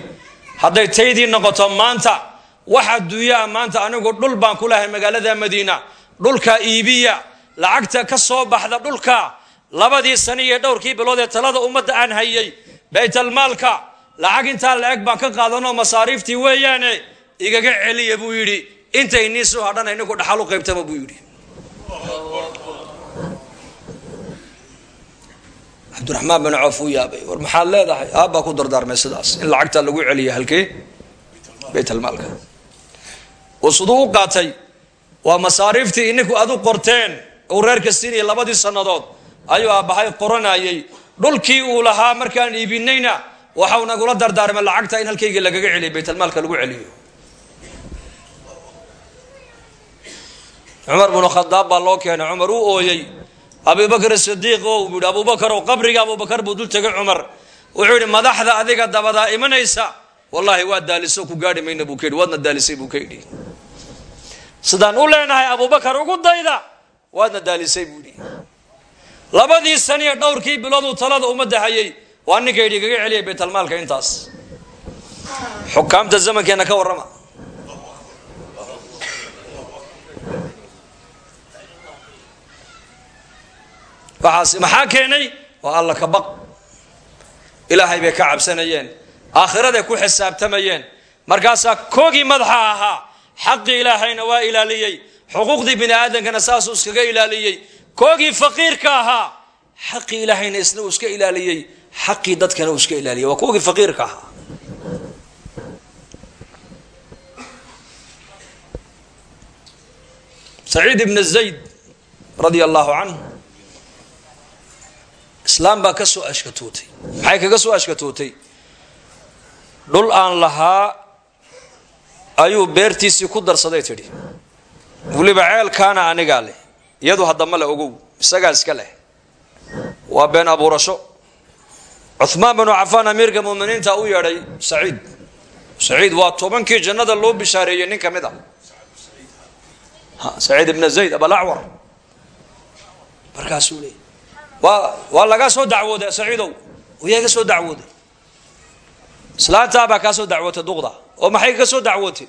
Hadday taydii noqoto maanta wax adduunyaa maanta anigu dhul baan ku lahay magaalada madiina. Dhulka iibiya lacagta ka soo baxda dhulka. Labadii sani iyo dhowrkii bilood ee talada ummadda aan hayay baytalmaalka lacag intaa la-eg baan ka qaadanoo masaariiftii weeyaane igaga celiya buu yidhi intay nii soo hadhana ininku dhaxal u qaybtama buu yidhi. Cabdiraxmaan bin coof uu yaabay war maxaad leedahay? Aabbaa ku dardaarmay sidaas. In lacagtaa lagu celiya halkee? Baytalmaalka siduu u qaatay waa masaariiftii ininku adu qorteen uu reerka siinaya labadii sannadood ayuu aabbahay qoranayay dhulkii uu lahaa markaan iibinayna waxau nagula dardaarmay lacagta in halkaygii lagaga celiyo baytalmaalka lagu celiyo. Cumar bnu khadaab baa loo keenay. Cumar uu ooyey abubakr sidiiq o u yihi abubakar ow qabriga abubakar buu dul tegay cumar. Wuxuu yihi madaxda adiga dabadaa imanaysa. Wallahi waa daaliso ku gaari mayna buu ka yidhi waadna daalisay buu ka yidhi. Sidaan u leenahay abubakar ugu dayda waadna daalisay buu yidhi. Labadii saniyo dhowrkii bilooduu talada ummadda hayay waa ninka yidhi kaga celiyay baytalmaalka intaas. Xukaamta zamankeenna ka warrama. Waxaas maxaa keenay? Waa alla ka baq. Ilaahay bay ka cabsanayeen. Aakhiraday ku xisaabtamayeen. Markaasaa koogii madaxa ahaa xaqii ilaahayna waa ilaaliyey. Xuquuqdii bini aadamkana saasuu iskaga ilaaliyey. Koogii faqiirka ahaa xaqii ilaahayna isna uu iska ilaaliyey xaqii dadkana uu iska ilaaliyey waa koogii faqiirka ahaa. Saciid ibn zayd radia allahu canhu islaam baa ka soo ashkatootay. Maxay kaga soo ashkatootay? Dhul aan lahaa ayuu beertiisii ku darsaday tidhi weliba ceelkaana anigaa leh iyadu haddama le ogow isagaa iska leh. Waa been abuurasho cuhmaan binu cafaan amiirka muminiinta u yeedhay saciid. Saciid waa tobankii jannada loo bishaareeyey nin ka mid a saciid ibna zayd abalacwar markaasuu leey waa waa lagaa soo dacwooday saciidow. Yaa ka soo dacwooday. Islaantaa baa kaa soo dacwootay duqda. Oo maxay ka soo dacwootay?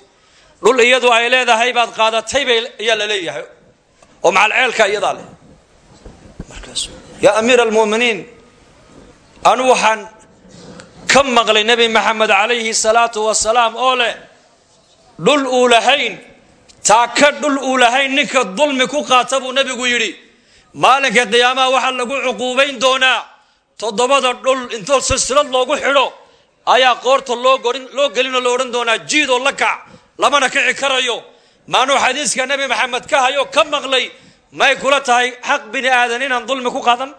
Dhul iyadu ay leedahay baad qaadatay bay ayaa la leeyahay. Oo macal ceelka iyadaa leh. Markaasu yaa amiir almu'miniin anu waxaan ka maqlay nebi maxamed calayhi salaatu wasalaam oo leh dhul uu lahayn taa dhul uu ninka dulmi ku qaata buu nebigu yidhi. Maalinka qiyaamaha waxaa lagu cuquubayn doonaa toddobada dhul intoo silsilad loogu xidho ayaa qoorta loo gelinoo la odhan doonaa jiidoo la kac lamana kici karayo. Maanuu xadiiska nebi maxamed ka hayo ka maqlay may kula tahay xaq bini aadan inaan dulmi ku qaadan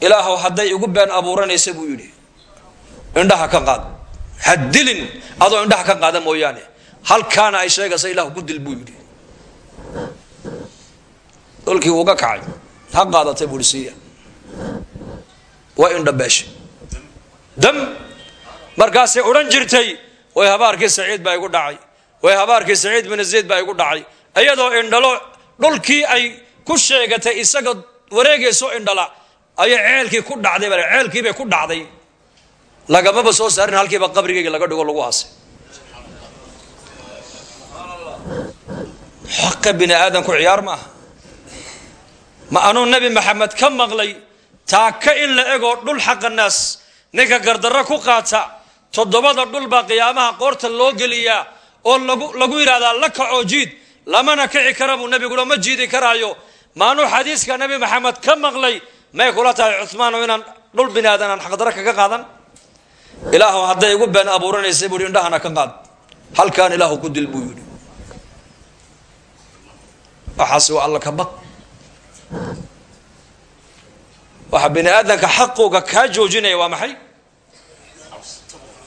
ilaahow hadday igu been abuuranaysa buu yidhi indhaha ka qaad. Ha dilin adoo indhaha ka qaada mooyaane. Halkaana ay sheegaysa ilahu ku dil buu yidhi. Dhulkii uga kacay. Ha qaadatay buuhi siiya. Waa indhabeeshe dam. Markaasay odhan jirtay way habaarkii saciid baa igu dhacay. Way habaarkii saciid bin zayd baa igu dhacay. Iyadoo indhalo dhulkii ay ku sheegatay isaga wareegayso indhala ayay ceelkii ku dhacday bale ceelkiibay ku dhacday. Lagamaba soo saarin halkiiba qabrigayga laga dhigo lagu aasay. Xaqa bini aadamku ciyaar ma aha ma anuu nebi maxamed ka maqlay taaka in la egoo dhul xaqa naas ninka gardarro ku qaata toddobada dhul baa qiyaamaha qoorta loo geliyaa oo lagu lagu yidhahdaa la kacoo jiid lamana kici kara buu nebiguna ma jiidi karaayo. Maanuu xadiiska nebi maxamed ka maqlay may kula tahay cuhmaano inaan dhul bini aadan aan kaga qaadan? Ilaahu hadday igu been abuuranaysa buu yidhi indhahana ka qaad. Halkaan ilaahu ku dil buu yidhi. Waxaasi waa alla ka baq. Waxa bini aadamka xaqooga kaa joojinaya waa maxay?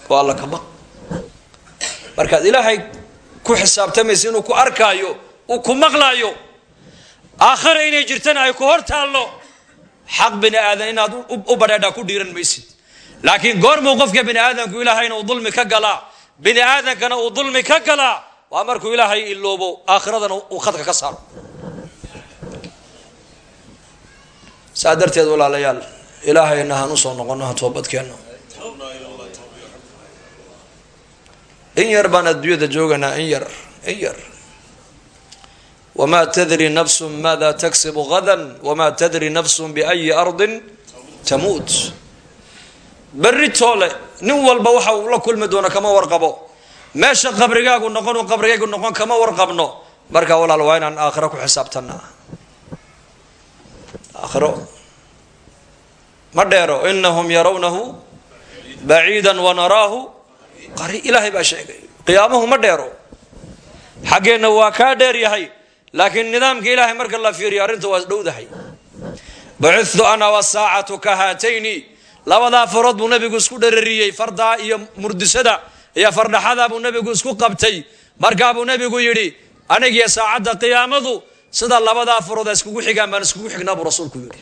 Waa alla ka baq. Markaad ilaahay ku xisaabtamaysa inuu ku arkaayo uu ku maqlaayo aakhira inay jirtana ay ku hor xaq bini aadan inaad u badheedhaa ku dhiiran maysid. Laakiin goormuu qofka bini aadamku ilaahayna uu dulmi ka galaa bini aadamkana uu dulmi ka galaa waa markuu ilaahay iloobo aakhiradana uu khadka ka saaro. Saa darteed walaalayaal ilaahayna han u soo noqono ha toobadkeenno. In yar baan adduunyada jooganaa in yar in yar wamaa tadri nafsu maada taksibu gadan wamaa tadri nafsu biayi ardin tamuut berri toole nin walba waxa uu la kulmi doono kama warqabo meesha qabrigaagu noqon qabrigaygu noqon kama warqabno marka walaal waa inaan aakhiro ku xisaabtanaa aakhiro ma dheero inahum yarawnahu baciidan wanaraahu qari ilaahay baa sheegay qiyaamuhu ma dheero xaggeenna waa kaa dheer yahay laakiin nidaamka ilaahay marka la fiiriyo arrinta waa dhowdahay. Bucitu ana wasaacatu ka haatayni. Labadaa farood buu nabigu isku dharariyey fardaa iyo murdisada iyo fardhaxada buu nabigu isku qabtay. Markaabuu nabigu yidhi anigiyo saacadda qiyaamadu sida labadaa farood a iskugu xigaan baan iskugu xignaa buu rasuulku yidhi.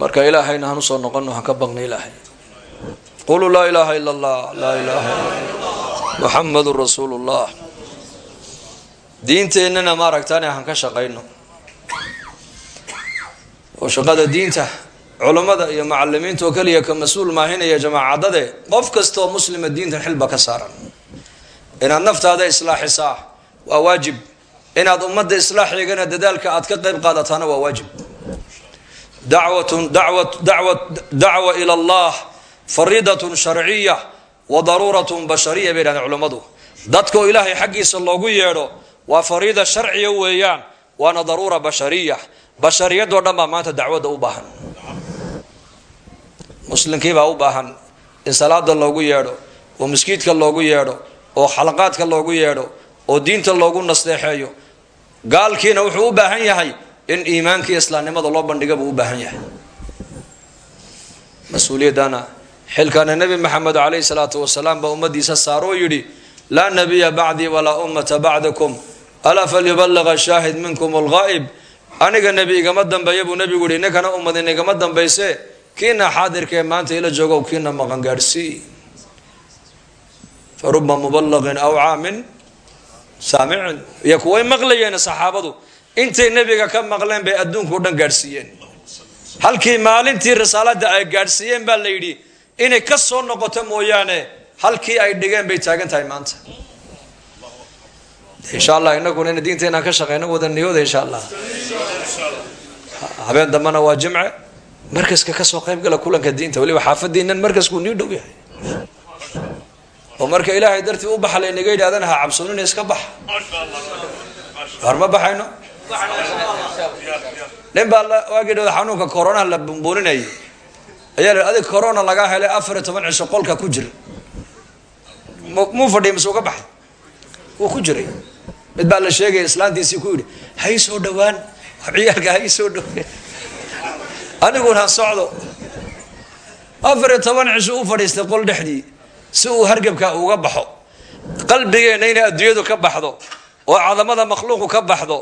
Marka ilaahayna han u soo noqono han ka baqna ilaahay. Quluu laa ilaaha ila allah laa ilaaha illa muxamadun rasuulu llah diinteennana maaragtaan han ka shaqayno. Oo shaqada diinta culammada iyo macalimiinta oo keliya ka mas'uul maahinaya jamaacadade qof kastaoo muslima diintan xilba ka saaran. Inaad naftaada islaaxisaa waa waajib. Inaad ummadda islaaxeegana dadaalka aad ka qayb qaadataana waa waajib. Dacwatun dacwa dacwa dacwa ila allah fariidatun sharciya wa daruuratun bashariya bay dhahdeen culammadu dadkaoo ilaahay xaggiisa loogu yeedho waa fariida sharciya weeyaan waana daruura bashariya bashariyadoo dhan baa maanta dacwadda u baahan. Muslimkiibaa u baahan in salaada loogu yeedho oo maskiidka loogu yeedho oo xalaqaadka loogu yeedho oo diinta loogu nasteexeeyo. Gaalkiina wuxuu u baahan yahay in iimaankiiyo islaamnimada loo bandhiga buu u baahan yahay. Mas'uuliyaddana xilkaana nebi maxamed caleyhi salaatu wasalaam baa ummadiisa saaroo yidhi laa nabiya bacdii walaa ummata bacdakum alaa falyubalaga shaahid minkum alghaa'ib? Aniga nebi igama dambeeya buu nebigu yihi ninkana ummadin igama dambayse. Kiina xaadirkaee maanta ila joogow kiina maqan gaadhsii fa ruba mubalaqin aw caamin saamicin iyo kuway maqlayeen saxaabadu intay nebiga ka maqleen bay adduunka o dhan gaadhsiiyeen halkii maalintii risaalada ay gaadhsiiyeen baa la yidhi inay ka soo noqoto mooyaane halkii ay dhigeen bay taagan tahay maanta insha allah inaguna ina diinta inaan ka shaqeyno wada niyooda insha allah habeen dambana waa jimce. Markaska ka soo qaybgala kulanka diinta waliba xaafadiinan markaskuu nii dhow yahay. Oo marka ilaahay dartii u baxa laynaga yidhahdana ha cabsoonina iska baxa war baxayno? Nin baa waagii dhawda xanuunka coronaha la bumbuuninayay ayaa adig corona lagaa helay afar iyo toban cisho qolka ku jira. Muu fadhiya mise uga baxay wuu ku jiray. Mid baa la sheegaya islaantiisii ku yidhi hay soo dhawaan ciyaalka hay soo dhawaan aniguna ha socdo. Afar iyo toban cisho u fadhiistay qol dhexdii si uu hargebka uga baxo. Qalbigeenna inay adduunyadu ka baxdo oo cadamada makhluuqu ka baxdo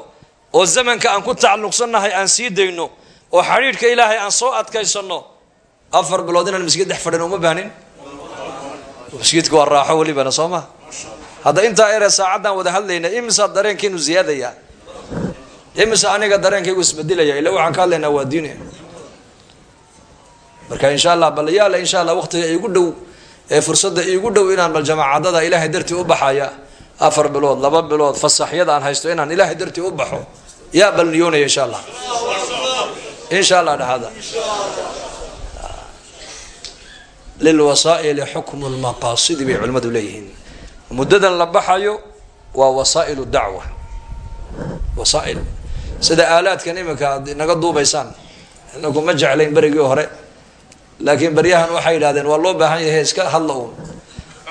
oo zamanka aan ku tacalluqsannahay aan sii dayno oo xadhiidhka ilaahay aan soo adkaysano afar bilood inaan maskiid dhex fadhin uma baahnin maskiidka waa raaxo welibana soo ma hadda intaa ere saacaddaan wada hadlayna imisa dareenkiinu ziyaadaya? Imisa aniga dareenkaygu isbedelaya? Ila waxaan ka hadlaynaa waa diine. Marka insha allah bal insha allah waqtiga iigu dhow ee fursadda iigu dhow inaan bal jamaacadada ilaahay dartii u baxaya afar bilood laba bilood fasaxyada aan haysto inaan ilaahay dartii u baxo yaa bal niyoonaya insha allah. Insha allah dhahada. Lilwasaa'ili xukmu lmaqaasidi bay culimmadu muddadan la baxayo waa wasaa'ilu dacwa. Wasaail. Sida aalaadkan iminka aad inaga duubaysaan inagu ma jeclayn berigii hore. Laakiin baryahan waxay yidhahdeen waa loo baahan yahay iska hadla uun.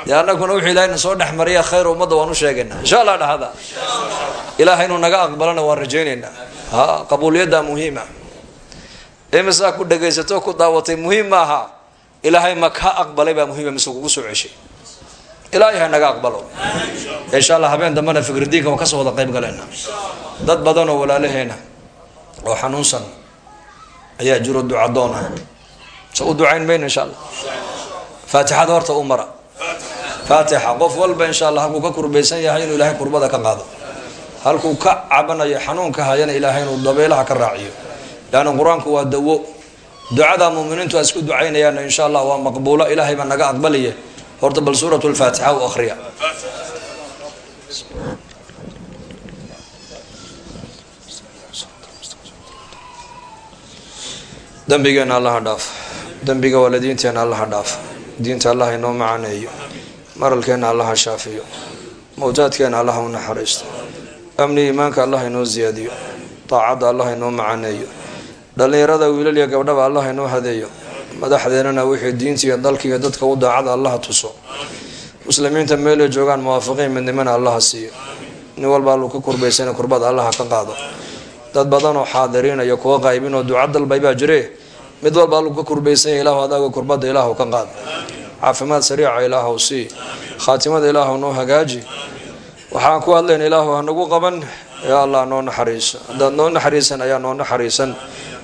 Dee annaguna wuxuu ilahay na soo dhex mariya khayr ummadda waan u sheegaynaa insha allah dhahada ilaah inuu naga aqbalana waan rajaynaynaa. Ha qabuuliyadda muhiima. Imisaa ku dhagaysato ku daawatay muhiim maaha. Ilaahay ma ka aqbalay baa muhiima mise kugu soo ceshay ilaahay ha naga aqbalo. Insha allah habeen dambena fikridiinka waan ka soo wada qayb galeyna dad badan oo walaalaheena oo xanuunsan ayaa jiro ducadoon ah. Se u insha allah faatixada horta u mara. Qof walba insha allah halkuu ka kurbaysan yahay inuu ilaahay kurbada ka qaado. Halkuu ka cabanayo xanuunka hayana ilaahay inuu dabeelaha ka raaciyo. Leanna qur'aanku waa dawo. Ducada muminiintu a isku ducaynayaana insha allah waa maqbuulo. Ilaahay baa naga aqbalaya horta bal suurat lfaatixa u akriya dembigeena allaha dhaaf dembiga waalidiinteena allaha dhaaf diinta allah inoo macaneeyo. Maralkeena allaha shaafiyo. Mawtaadkeena allaha u naxariisto. Amni iimaanka allah inoo ziyaadiyo. Daacadda allah inoo macaneeyo. Dhallinyarada wiilal iyo gabdhaba allah inoo hadeeyo madaxdeenana wixii diinta iyo dalka iyo dadka u daacada allaha tuso. Muslimiinta meelay joogaan muwaafiqiin midnimana allaha siiyo. Nin walba alluu ka kurbaysana kurbada allaha ka qaado. Dad badan oo xaadiriinaya kuwa qaybin oo duca dalbay baa jire. Mid walba alluu ka kurbaysanya ilaahu adaaga kurbada ilaahu ka qaad caafimaad sariica ilaahu sii. Khaatimada ilaahu noo hagaaji. Waxaan ku hadlayna ilaahu hanagu qaban. Yaa allah noo naxariiso haddaad noo naxariisan ayaa noo naxariisan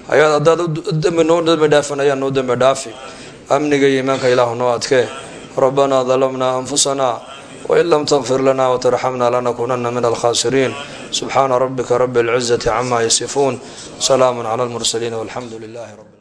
haddaad dembi noo dembi dhaafan ayaa noo dembi dhaafi. Amniga iyo iimaanka ilaahu noo adkee. Rabbanaa dalamnaa anfusanaa wain lam takfir lana watarxamna lanakunana min alkhasiriin subxaana rabika rabi اlcizati cama yasifuun salaamu cala lmursaliin walxamdu lilahi rab